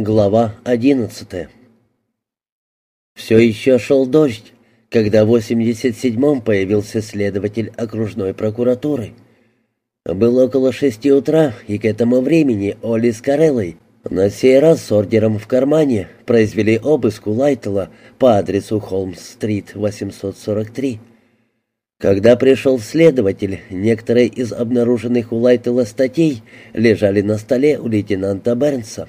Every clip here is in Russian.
Глава одиннадцатая Все еще шел дождь, когда в 87-м появился следователь окружной прокуратуры. Было около шести утра, и к этому времени Оли с Кареллой, на сей раз с ордером в кармане, произвели обыск у Лайтела по адресу Холмс-стрит, 843. Когда пришел следователь, некоторые из обнаруженных у Лайтела статей лежали на столе у лейтенанта Бернса.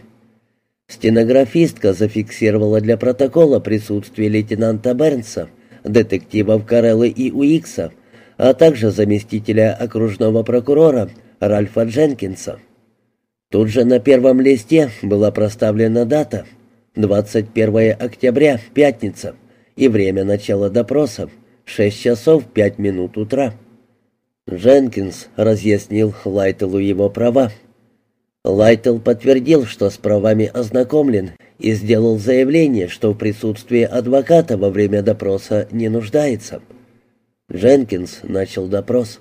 Стенографистка зафиксировала для протокола присутствие лейтенанта Бернса, детективов Кареллы и Уикса, а также заместителя окружного прокурора Ральфа Дженкинса. Тут же на первом листе была проставлена дата — 21 октября, пятница, и время начала допроса — 6 часов 5 минут утра. Дженкинс разъяснил Лайтелу его права. Лайтел подтвердил, что с правами ознакомлен, и сделал заявление, что в присутствии адвоката во время допроса не нуждается. Дженкинс начал допрос.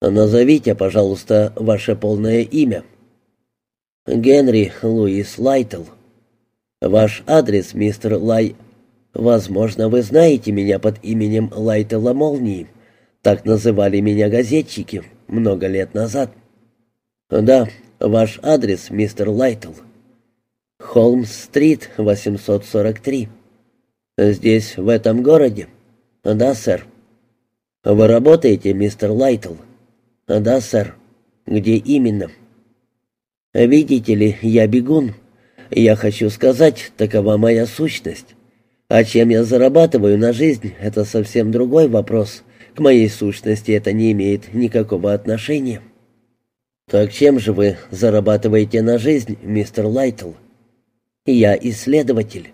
«Назовите, пожалуйста, ваше полное имя». «Генри Луис Лайтел». «Ваш адрес, мистер Лай...» «Возможно, вы знаете меня под именем Лайтела Молнии. Так называли меня газетчики много лет назад». «Да, Ваш адрес, мистер Лайтл. Холмс-стрит, 843. Здесь, в этом городе? Да, сэр. Вы работаете, мистер Лайтл? Да, сэр. Где именно? Видите ли, я бегун. Я хочу сказать, такова моя сущность. А чем я зарабатываю на жизнь, это совсем другой вопрос. К моей сущности это не имеет никакого отношения. «Так чем же вы зарабатываете на жизнь, мистер Лайтл?» «Я исследователь».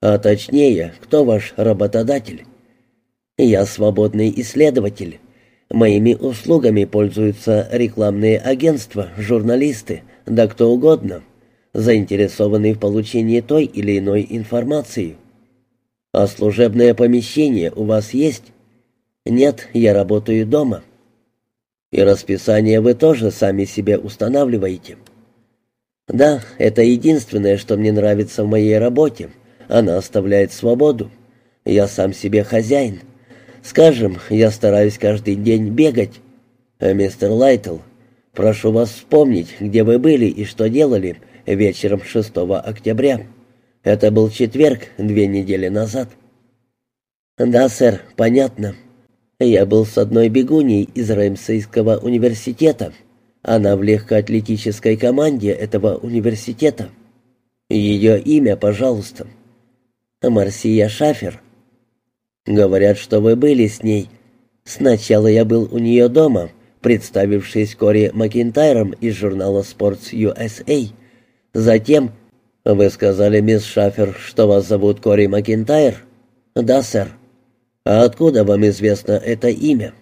«А точнее, кто ваш работодатель?» «Я свободный исследователь. Моими услугами пользуются рекламные агентства, журналисты, да кто угодно, заинтересованные в получении той или иной информации. А служебное помещение у вас есть?» «Нет, я работаю дома». И расписание вы тоже сами себе устанавливаете. Да, это единственное, что мне нравится в моей работе. Она оставляет свободу. Я сам себе хозяин. Скажем, я стараюсь каждый день бегать. А мистер Лайтл, прошу вас вспомнить, где вы были и что делали вечером 6 октября. Это был четверг, две недели назад. Да, сэр, понятно. Я был с одной бегуней из Рэмсейского университета. Она в легкоатлетической команде этого университета. Ее имя, пожалуйста. Марсия Шафер. Говорят, что вы были с ней. Сначала я был у нее дома, представившись Кори Макинтайром из журнала Sports USA. Затем... Вы сказали, мисс Шафер, что вас зовут Кори Макинтайр? Да, сэр. «А откуда вам известно это имя?»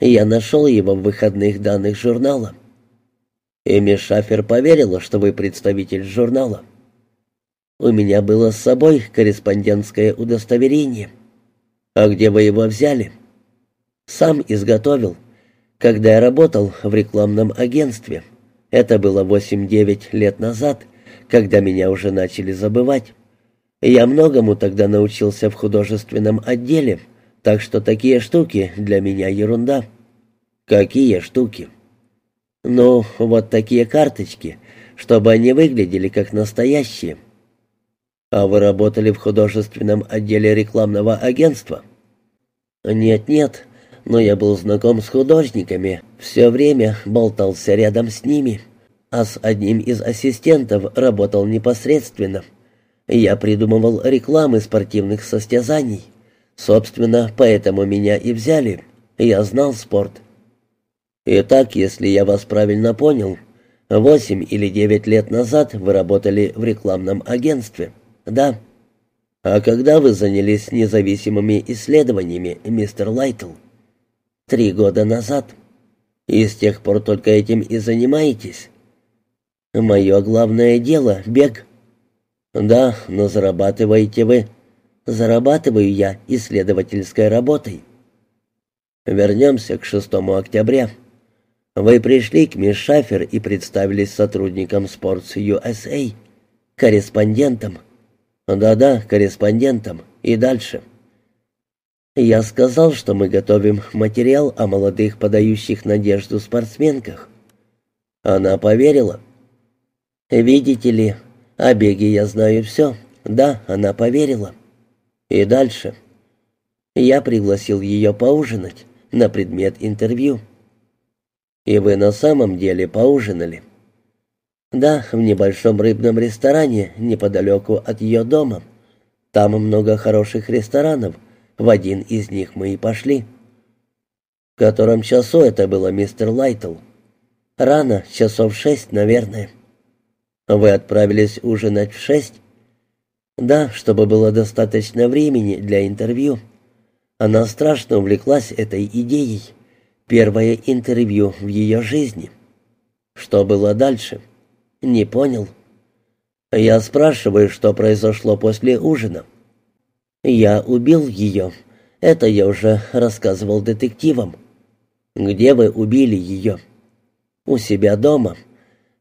«Я нашел его в выходных данных журнала». «Эми Шафер поверила, что вы представитель журнала». «У меня было с собой корреспондентское удостоверение». «А где вы его взяли?» «Сам изготовил, когда я работал в рекламном агентстве. Это было 8-9 лет назад, когда меня уже начали забывать». Я многому тогда научился в художественном отделе, так что такие штуки для меня ерунда. Какие штуки? Ну, вот такие карточки, чтобы они выглядели как настоящие. А вы работали в художественном отделе рекламного агентства? Нет-нет, но я был знаком с художниками, все время болтался рядом с ними, а с одним из ассистентов работал непосредственно. Я придумывал рекламы спортивных состязаний. Собственно, поэтому меня и взяли. Я знал спорт. Итак, если я вас правильно понял, восемь или девять лет назад вы работали в рекламном агентстве. Да. А когда вы занялись независимыми исследованиями, мистер Лайтл? Три года назад. И с тех пор только этим и занимаетесь? Мое главное дело — бег. «Да, но зарабатываете вы». «Зарабатываю я исследовательской работой». Вернемся к 6 октября. Вы пришли к мисс Шафер и представились сотрудником Sports USA. Корреспондентом. Да-да, корреспондентом. И дальше. Я сказал, что мы готовим материал о молодых подающих надежду спортсменках. Она поверила. Видите ли, о беге я знаю все. Да, она поверила. И дальше. Я пригласил ее поужинать на предмет интервью. И вы на самом деле поужинали? Да, в небольшом рыбном ресторане неподалеку от ее дома. Там много хороших ресторанов. В один из них мы и пошли. В котором часу это было, мистер Лайтл? Рано, часов шесть, наверное. Вы отправились ужинать в шесть? Да, чтобы было достаточно времени для интервью. Она страшно увлеклась этой идеей. Первое интервью в ее жизни. Что было дальше? Не понял. Я спрашиваю, что произошло после ужина. Я убил ее. Это я уже рассказывал детективам. Где вы убили ее? У себя дома.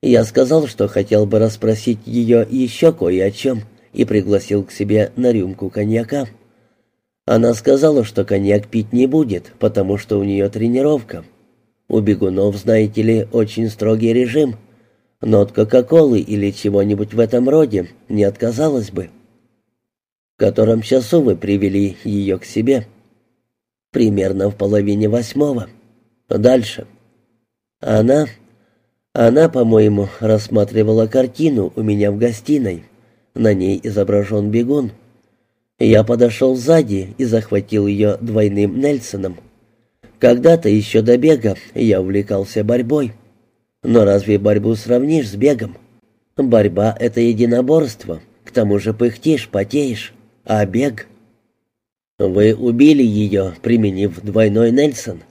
Я сказал, что хотел бы расспросить ее еще кое о чем и пригласил к себе на рюмку коньяка. Она сказала, что коньяк пить не будет, потому что у нее тренировка. У бегунов, знаете ли, очень строгий режим. Но от Кока-Колы или чего-нибудь в этом роде не отказалась бы. В котором часу вы привели ее к себе? Примерно в половине восьмого. Дальше. Она... Она, по-моему, рассматривала картину у меня в гостиной. На ней изображен бегун. Я подошел сзади и захватил ее двойным Нельсоном. Когда-то еще до бега я увлекался борьбой. Но разве борьбу сравнишь с бегом? Борьба — это единоборство, к тому же пыхтишь, потеешь, а бег... Вы убили ее, применив двойной Нельсон?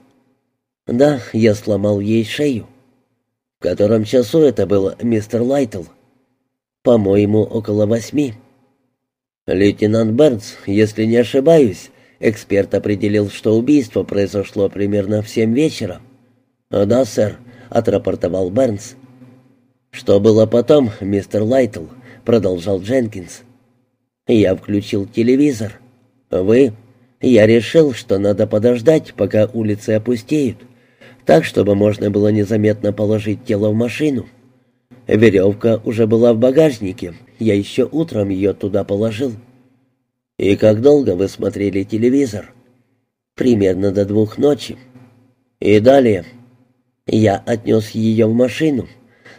Да, я сломал ей шею. В котором часу это было, мистер Лайтл? По-моему, около восьми. Лейтенант Бернс, если не ошибаюсь, эксперт определил, что убийство произошло примерно в семь вечера. «Да, сэр», — отрапортовал Бернс. «Что было потом, мистер Лайтл?» — продолжал Дженкинс. «Я включил телевизор. Вы?» «Я решил, что надо подождать, пока улицы опустеют, так, чтобы можно было незаметно положить тело в машину». Веревка уже была в багажнике, я еще утром ее туда положил. И как долго вы смотрели телевизор? Примерно до двух ночи. И далее. Я отнес ее в машину.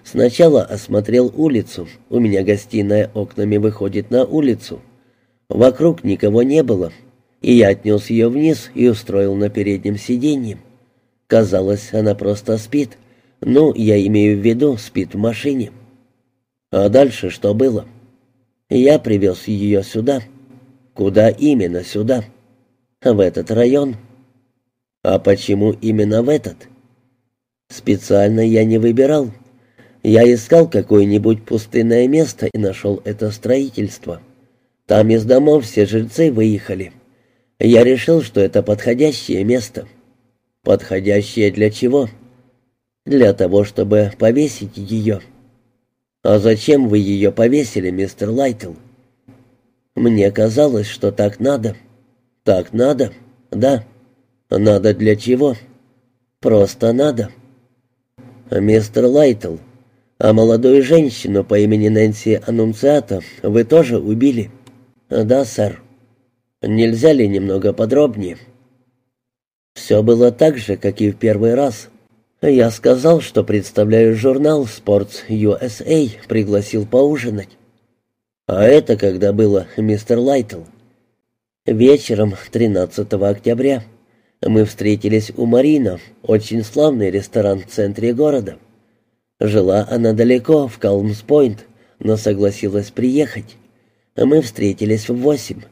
Сначала осмотрел улицу. У меня гостиная окнами выходит на улицу. Вокруг никого не было. И я отнес ее вниз и устроил на переднем сиденье. Казалось, она просто спит. Ну, я имею в виду, спит в машине. А дальше что было? Я привез ее сюда. Куда именно сюда? В этот район. А почему именно в этот? Специально я не выбирал. Я искал какое-нибудь пустынное место и нашел это строительство. Там из домов все жильцы выехали. Я решил, что это подходящее место. Подходящее для чего? Для того, чтобы повесить ее. А зачем вы ее повесили, мистер Лайтл? Мне казалось, что так надо. Так надо? Да. Надо для чего? Просто надо. Мистер Лайтл, а молодую женщину по имени Нэнси Аннунциата вы тоже убили? Да, сэр. Нельзя ли немного подробнее? Все было так же, как и в первый раз. Я сказал, что представляю журнал Sports USA, пригласил поужинать. А это когда было, мистер Лайтл? Вечером 13 октября. Мы встретились у Марина, очень славный ресторан в центре города. Жила она далеко, в Калмс-Пойнт, но согласилась приехать. Мы встретились в восемь.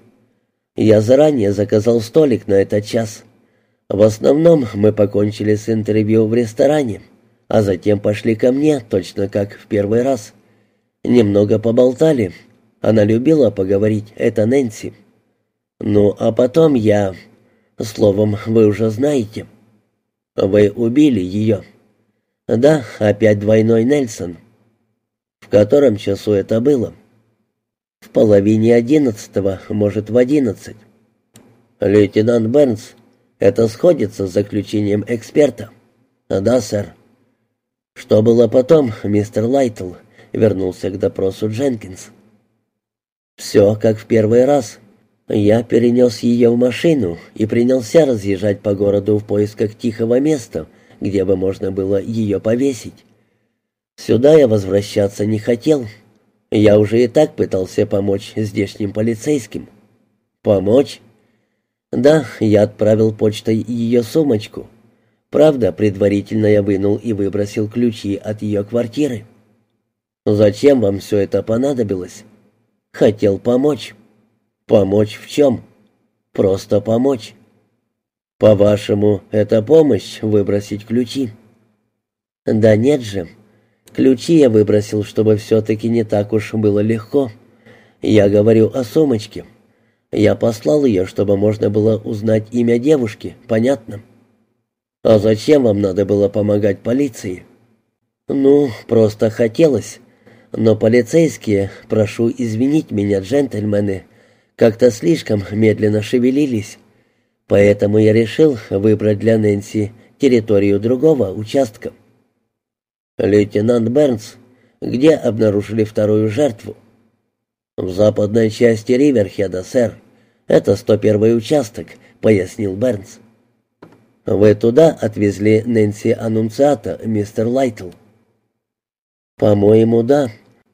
Я заранее заказал столик на этот час. В основном мы покончили с интервью в ресторане, а затем пошли ко мне, точно как в первый раз. Немного поболтали. Она любила поговорить, это Нэнси. Ну, а потом я... Словом, вы уже знаете. Вы убили ее. Да, опять двойной Нельсон. В котором часу это было? В половине одиннадцатого, может, в одиннадцать. Лейтенант Бернс, это сходится с заключением эксперта. Да, сэр. Что было потом, мистер Лайтл? Вернулся к допросу Дженкинс. Все как в первый раз. Я перенес ее в машину и принялся разъезжать по городу в поисках тихого места, где бы можно было ее повесить. Сюда я возвращаться не хотел. Я уже и так пытался помочь здешним полицейским. Помочь? Да, я отправил почтой ее сумочку. Правда, предварительно я вынул и выбросил ключи от ее квартиры. Зачем вам все это понадобилось? Хотел помочь. Помочь в чем? Просто помочь. По-вашему, это помощь выбросить ключи? Да нет же. Ключи я выбросил, чтобы все-таки не так уж было легко. Я говорю о сумочке. Я послал ее, чтобы можно было узнать имя девушки, понятно? А зачем вам надо было помогать полиции? Ну, просто хотелось. Но полицейские, прошу извинить меня, джентльмены, как-то слишком медленно шевелились. Поэтому я решил выбрать для Нэнси территорию другого участка. Лейтенант Бернс, где обнаружили вторую жертву? «В западной части Риверхеда, сэр. Это 101-й участок», — пояснил Бернс. «Вы туда отвезли Нэнси Аннунциата, мистер Лайтл?» «По-моему, да.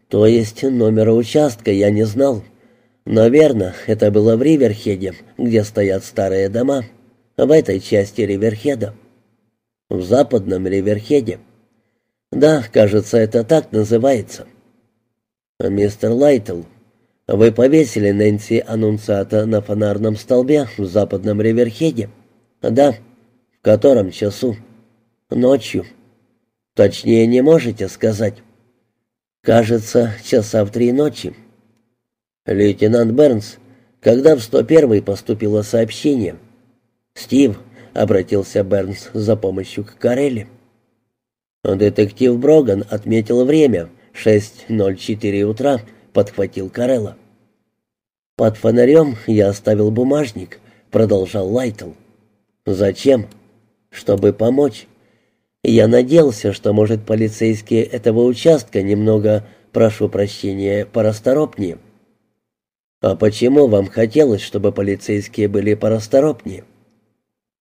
То есть номера участка я не знал. Наверное, это было в Риверхеде, где стоят старые дома. В этой части Риверхеда. В западном Риверхеде. Да, кажется, это так называется. Мистер Лайтл, вы повесили Нэнси Аннунциата на фонарном столбе в западном Риверхеде? Да. В котором часу? Ночью. Точнее не можете сказать. Кажется, часа в три ночи. Лейтенант Бернс, когда в 101-й поступило сообщение? Стив, обратился Бернс за помощью к Карелле. Детектив Броган отметил время, 6.04 утра, подхватил Карелла. «Под фонарем я оставил бумажник», — продолжал Лайтл. «Зачем?» «Чтобы помочь. Я надеялся, что, может, полицейские этого участка немного, прошу прощения, порасторопнее». «А почему вам хотелось, чтобы полицейские были порасторопнее?»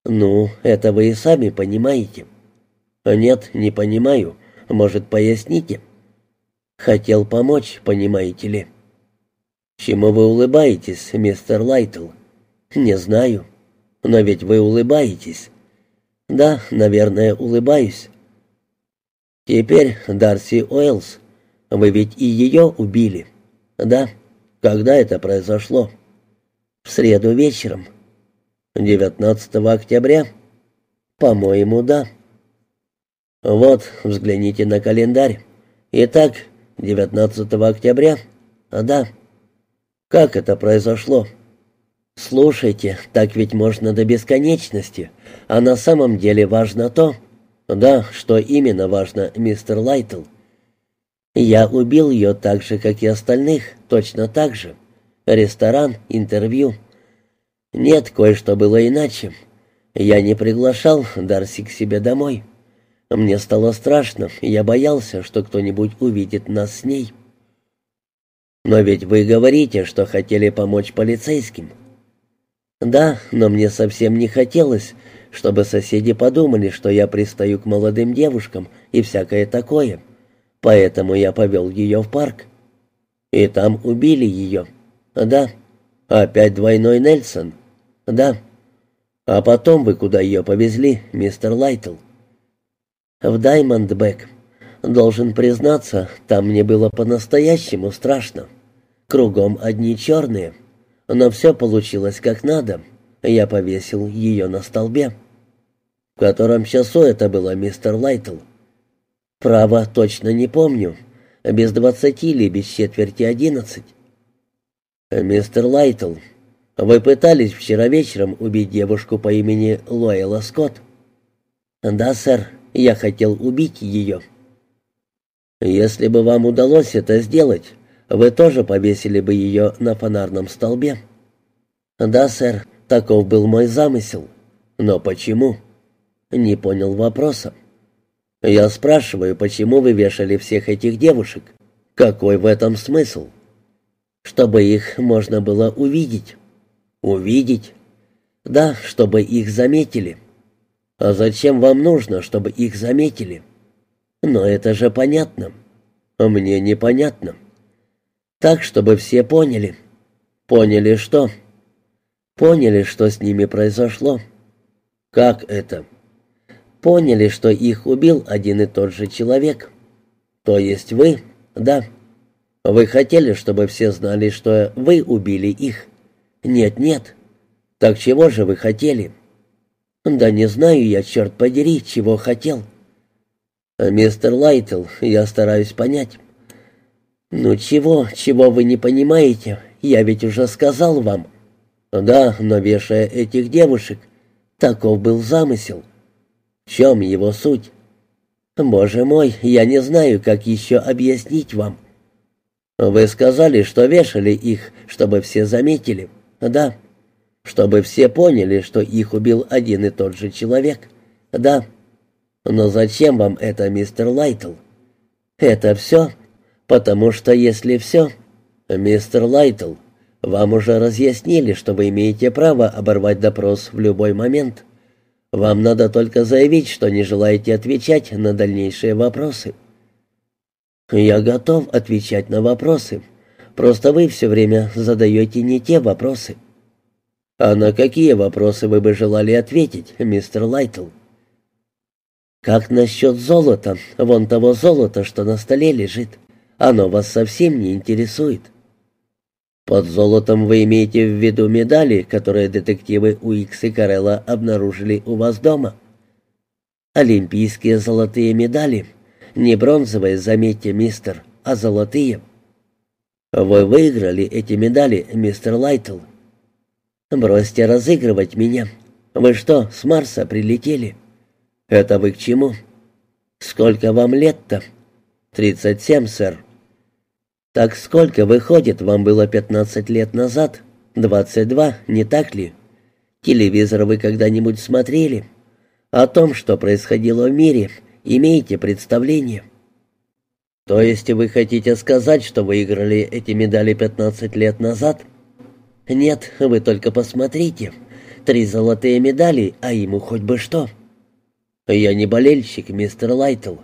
«Ну, это вы и сами понимаете». «Нет, не понимаю. Может, поясните?» Хотел помочь, понимаете ли. Чему вы улыбаетесь, мистер Лайтл? Не знаю. Но ведь вы улыбаетесь. Да, наверное, улыбаюсь. Теперь Дарси Уэллс. Вы ведь и ее убили. Да. Когда это произошло? В среду вечером. 19 октября? По-моему, да. Вот, взгляните на календарь. Итак, 19 октября? А да. Как это произошло? Слушайте, так ведь можно до бесконечности. А на самом деле важно то... Да, что именно важно, мистер Лайтл. Я убил ее так же, как и остальных, точно так же. Ресторан, интервью. Нет, кое-что было иначе. Я не приглашал Дарси к себе домой. Мне стало страшно, я боялся, что кто-нибудь увидит нас с ней. Но ведь вы говорите, что хотели помочь полицейским. Да, но мне совсем не хотелось, чтобы соседи подумали, что я пристаю к молодым девушкам и всякое такое. Поэтому я повел ее в парк. И там убили ее. Да. Опять двойной Нельсон. Да. А потом вы куда ее повезли, мистер Лайтл? В Даймондбек. Должен признаться, там мне было по-настоящему страшно. Кругом одни черные. Но все получилось как надо. Я повесил ее на столбе. В котором часу это было, мистер Лайтл? Право, точно не помню. Без двадцати или без четверти одиннадцать. Мистер Лайтл, вы пытались вчера вечером убить девушку по имени Лоэла Скотт? Да, сэр. Я хотел убить ее. Если бы вам удалось это сделать, вы тоже повесили бы ее на фонарном столбе. Да, сэр, таков был мой замысел. Но почему? Не понял вопроса. Я спрашиваю, почему вы вешали всех этих девушек? Какой в этом смысл? Чтобы их можно было увидеть. Увидеть? Да, чтобы их заметили. А зачем вам нужно, чтобы их заметили? Но это же понятно. Мне непонятно. Так, чтобы все поняли. Поняли что? Поняли, что с ними произошло. Как это? Поняли, что их убил один и тот же человек. То есть вы? Да. Вы хотели, чтобы все знали, что вы убили их? Нет, нет. Так чего же вы хотели? Да не знаю я, черт подери, чего хотел. Мистер Лайтл, я стараюсь понять. Ну чего, чего вы не понимаете? Я ведь уже сказал вам. Да, но вешая этих девушек, Таков был замысел. В чем его суть? Боже мой, я не знаю, как еще объяснить вам. Вы сказали, что вешали их, чтобы все заметили. Да. Чтобы все поняли, что их убил один и тот же человек. Да. Но зачем вам это, мистер Лайтл? Это все? Потому что если все... Мистер Лайтл, вам уже разъяснили, что вы имеете право оборвать допрос в любой момент. Вам надо только заявить, что не желаете отвечать на дальнейшие вопросы. Я готов отвечать на вопросы. Просто вы все время задаете не те вопросы. А на какие вопросы вы бы желали ответить, мистер Лайтл? Как насчет золота, вон того золота, что на столе лежит? Оно вас совсем не интересует. Под золотом вы имеете в виду медали, которые детективы Уикс и Карелла обнаружили у вас дома? Олимпийские золотые медали. Не бронзовые, заметьте, мистер, а золотые. Вы выиграли эти медали, мистер Лайтл. Бросьте разыгрывать меня. Вы что, с Марса прилетели? Это вы к чему? Сколько вам лет-то? Тридцать семь, сэр. «Так сколько, выходит, вам было пятнадцать лет назад? Двадцать два, не так ли? Телевизор вы когда-нибудь смотрели? О том, что происходило в мире, имеете представление?» «То есть вы хотите сказать, что выиграли эти медали пятнадцать лет назад?» «Нет, вы только посмотрите. Три золотые медали, а ему хоть бы что». «Я не болельщик, мистер Лайтл.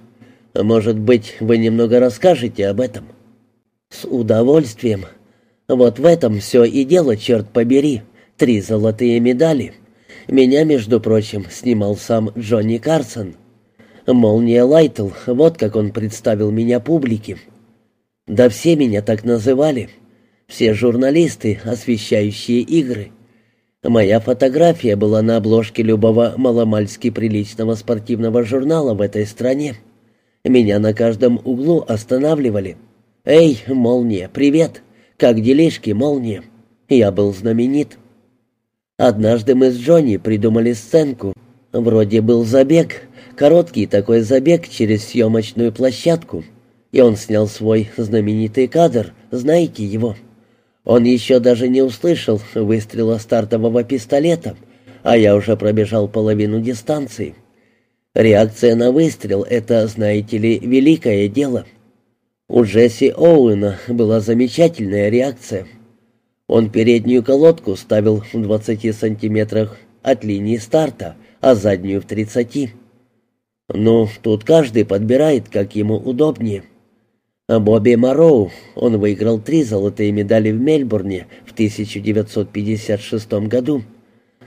Может быть, вы немного расскажете об этом?» «С удовольствием. Вот в этом все и дело, черт побери. Три золотые медали. Меня, между прочим, снимал сам Джонни Карсон. Молния Лайтл, вот как он представил меня публике. Да все меня так называли. Все журналисты, освещающие игры. Моя фотография была на обложке любого маломальски приличного спортивного журнала в этой стране. Меня на каждом углу останавливали. «Эй, Молния, привет! Как делишки, Молния?» Я был знаменит. Однажды мы с Джонни придумали сценку. Вроде был забег, короткий такой забег через съемочную площадку. И он снял свой знаменитый кадр, знаете его. Он еще даже не услышал выстрела стартового пистолета, а я уже пробежал половину дистанции. Реакция на выстрел — это, знаете ли, великое дело — у Джесси Оуэна была замечательная реакция. Он переднюю колодку ставил в 20 сантиметрах от линии старта, а заднюю в 30. Ну, тут каждый подбирает, как ему удобнее. А Бобби Мароу, он выиграл три золотые медали в Мельбурне в 1956 году.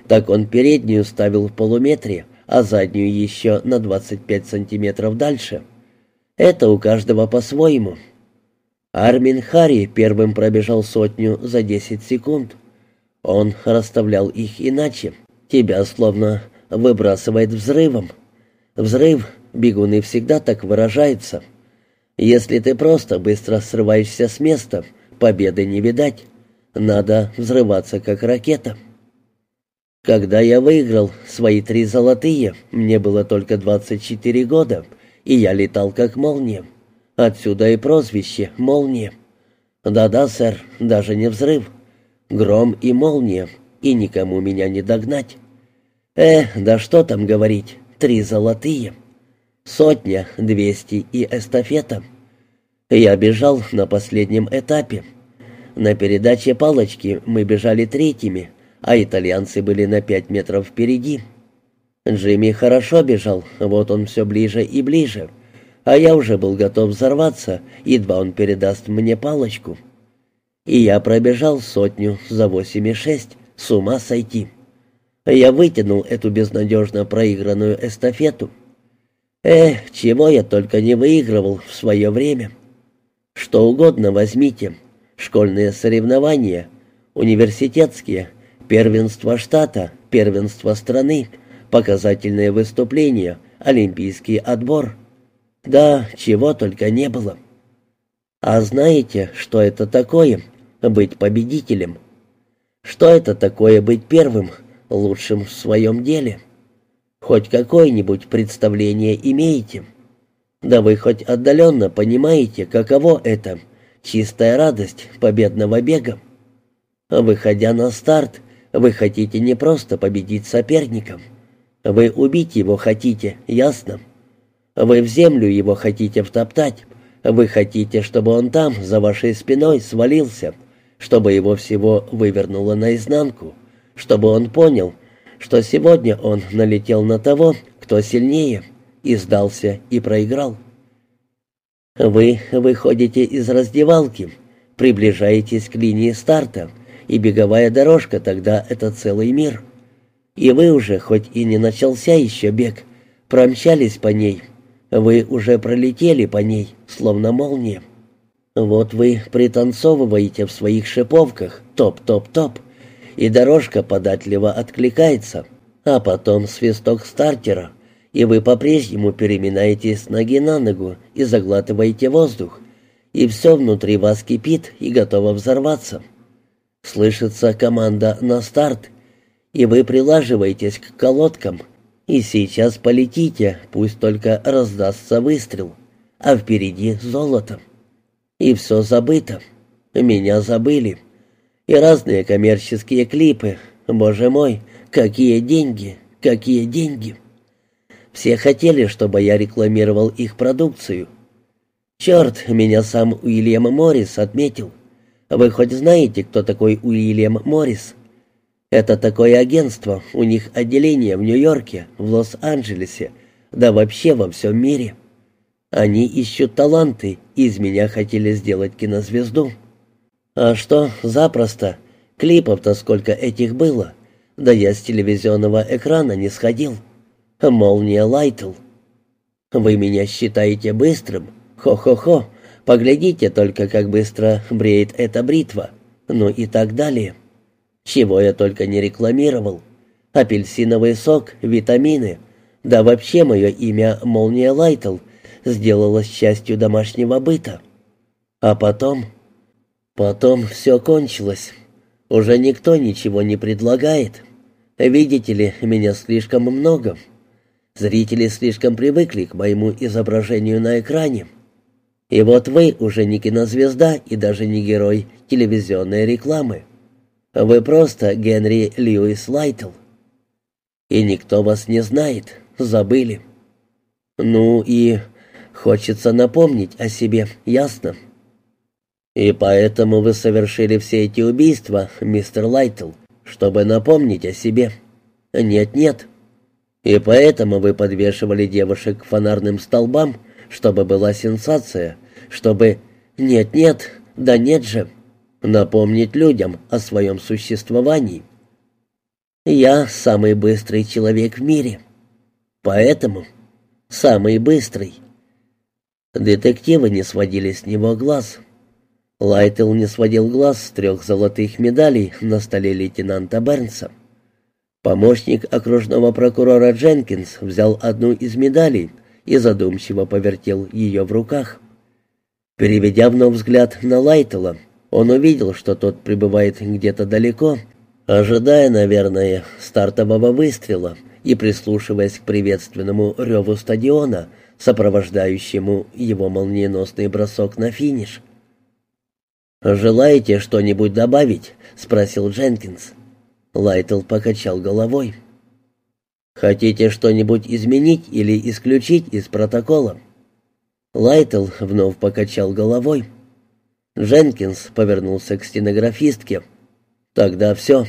Так он переднюю ставил в полуметре, а заднюю еще на 25 сантиметров дальше. Это у каждого по-своему. Армин Хари первым пробежал сотню за 10 секунд. Он расставлял их иначе. Тебя словно выбрасывает взрывом. Взрыв, бегуны всегда так выражаются. Если ты просто быстро срываешься с места, победы не видать. Надо взрываться как ракета. Когда я выиграл свои три золотые, мне было только 24 года — и я летал как молния. Отсюда и прозвище «Молния». «Да-да, сэр, даже не взрыв. Гром и молния, и никому меня не догнать. Э, да что там говорить, три золотые. Сотня, двести и эстафета. Я бежал на последнем этапе. На передаче палочки мы бежали третьими, а итальянцы были на пять метров впереди. Джимми хорошо бежал, вот он все ближе и ближе, а я уже был готов взорваться, едва он передаст мне палочку. И я пробежал сотню за восемь и шесть, с ума сойти. Я вытянул эту безнадежно проигранную эстафету. Эх, чего я только не выигрывал в свое время. Что угодно возьмите. Школьные соревнования, университетские, первенство штата, первенство страны, показательные выступления, олимпийский отбор. Да, чего только не было. А знаете, что это такое быть победителем? Что это такое быть первым, лучшим в своем деле? Хоть какое-нибудь представление имеете? Да вы хоть отдаленно понимаете, каково это — чистая радость победного бега. Выходя на старт, вы хотите не просто победить соперника. Вы убить его хотите, ясно? Вы в землю его хотите втоптать. Вы хотите, чтобы он там, за вашей спиной, свалился, чтобы его всего вывернуло наизнанку, чтобы он понял, что сегодня он налетел на того, кто сильнее, и сдался, и проиграл. Вы выходите из раздевалки, приближаетесь к линии старта, и беговая дорожка тогда — это целый мир. И вы уже, хоть и не начался еще бег, промчались по ней. Вы уже пролетели по ней, словно молния. Вот вы пританцовываете в своих шиповках, топ-топ-топ, и дорожка податливо откликается, а потом свисток стартера — и вы по-прежнему переминаетесь ноги на ногу и заглатываете воздух, и все внутри вас кипит и готово взорваться. Слышится команда на старт, и вы прилаживаетесь к колодкам, и сейчас полетите, пусть только раздастся выстрел, а впереди золото. И все забыто. Меня забыли. И разные коммерческие клипы. Боже мой, какие деньги, какие деньги. Все хотели, чтобы я рекламировал их продукцию. Черт, меня сам Уильям Моррис отметил. Вы хоть знаете, кто такой Уильям Моррис? Это такое агентство, у них отделение в Нью-Йорке, в Лос-Анджелесе, да вообще во всем мире. Они ищут таланты, и из меня хотели сделать кинозвезду. А что, запросто. Клипов-то сколько этих было. Да я с телевизионного экрана не сходил. Молния Лайтл. Вы меня считаете быстрым? Хо-хо-хо. Поглядите только, как быстро бреет эта бритва. Ну и так далее. Чего я только не рекламировал. Апельсиновый сок, витамины. Да вообще мое имя Молния Лайтл сделалось частью домашнего быта. А потом... Потом все кончилось. Уже никто ничего не предлагает. Видите ли, меня слишком много. Зрители слишком привыкли к моему изображению на экране. И вот вы уже не кинозвезда и даже не герой телевизионной рекламы. Вы просто Генри Льюис Лайтл. И никто вас не знает, забыли. Ну и хочется напомнить о себе, ясно? И поэтому вы совершили все эти убийства, мистер Лайтл, чтобы напомнить о себе. Нет-нет, и поэтому вы подвешивали девушек к фонарным столбам, чтобы была сенсация, чтобы... Нет-нет, да нет же. Напомнить людям о своем существовании. Я самый быстрый человек в мире. Поэтому самый быстрый. Детективы не сводили с него глаз. Лайтел не сводил глаз с трех золотых медалей на столе лейтенанта Бернса. Помощник окружного прокурора Дженкинс взял одну из медалей и задумчиво повертел ее в руках. Переведя вновь взгляд на Лайтела, он увидел, что тот пребывает где-то далеко, ожидая, наверное, стартового выстрела и прислушиваясь к приветственному реву стадиона, сопровождающему его молниеносный бросок на финиш. «Желаете что-нибудь добавить?» — спросил Дженкинс. Лайтл покачал головой. «Хотите что-нибудь изменить или исключить из протокола?» Лайтл вновь покачал головой. Дженкинс повернулся к стенографистке. «Тогда все.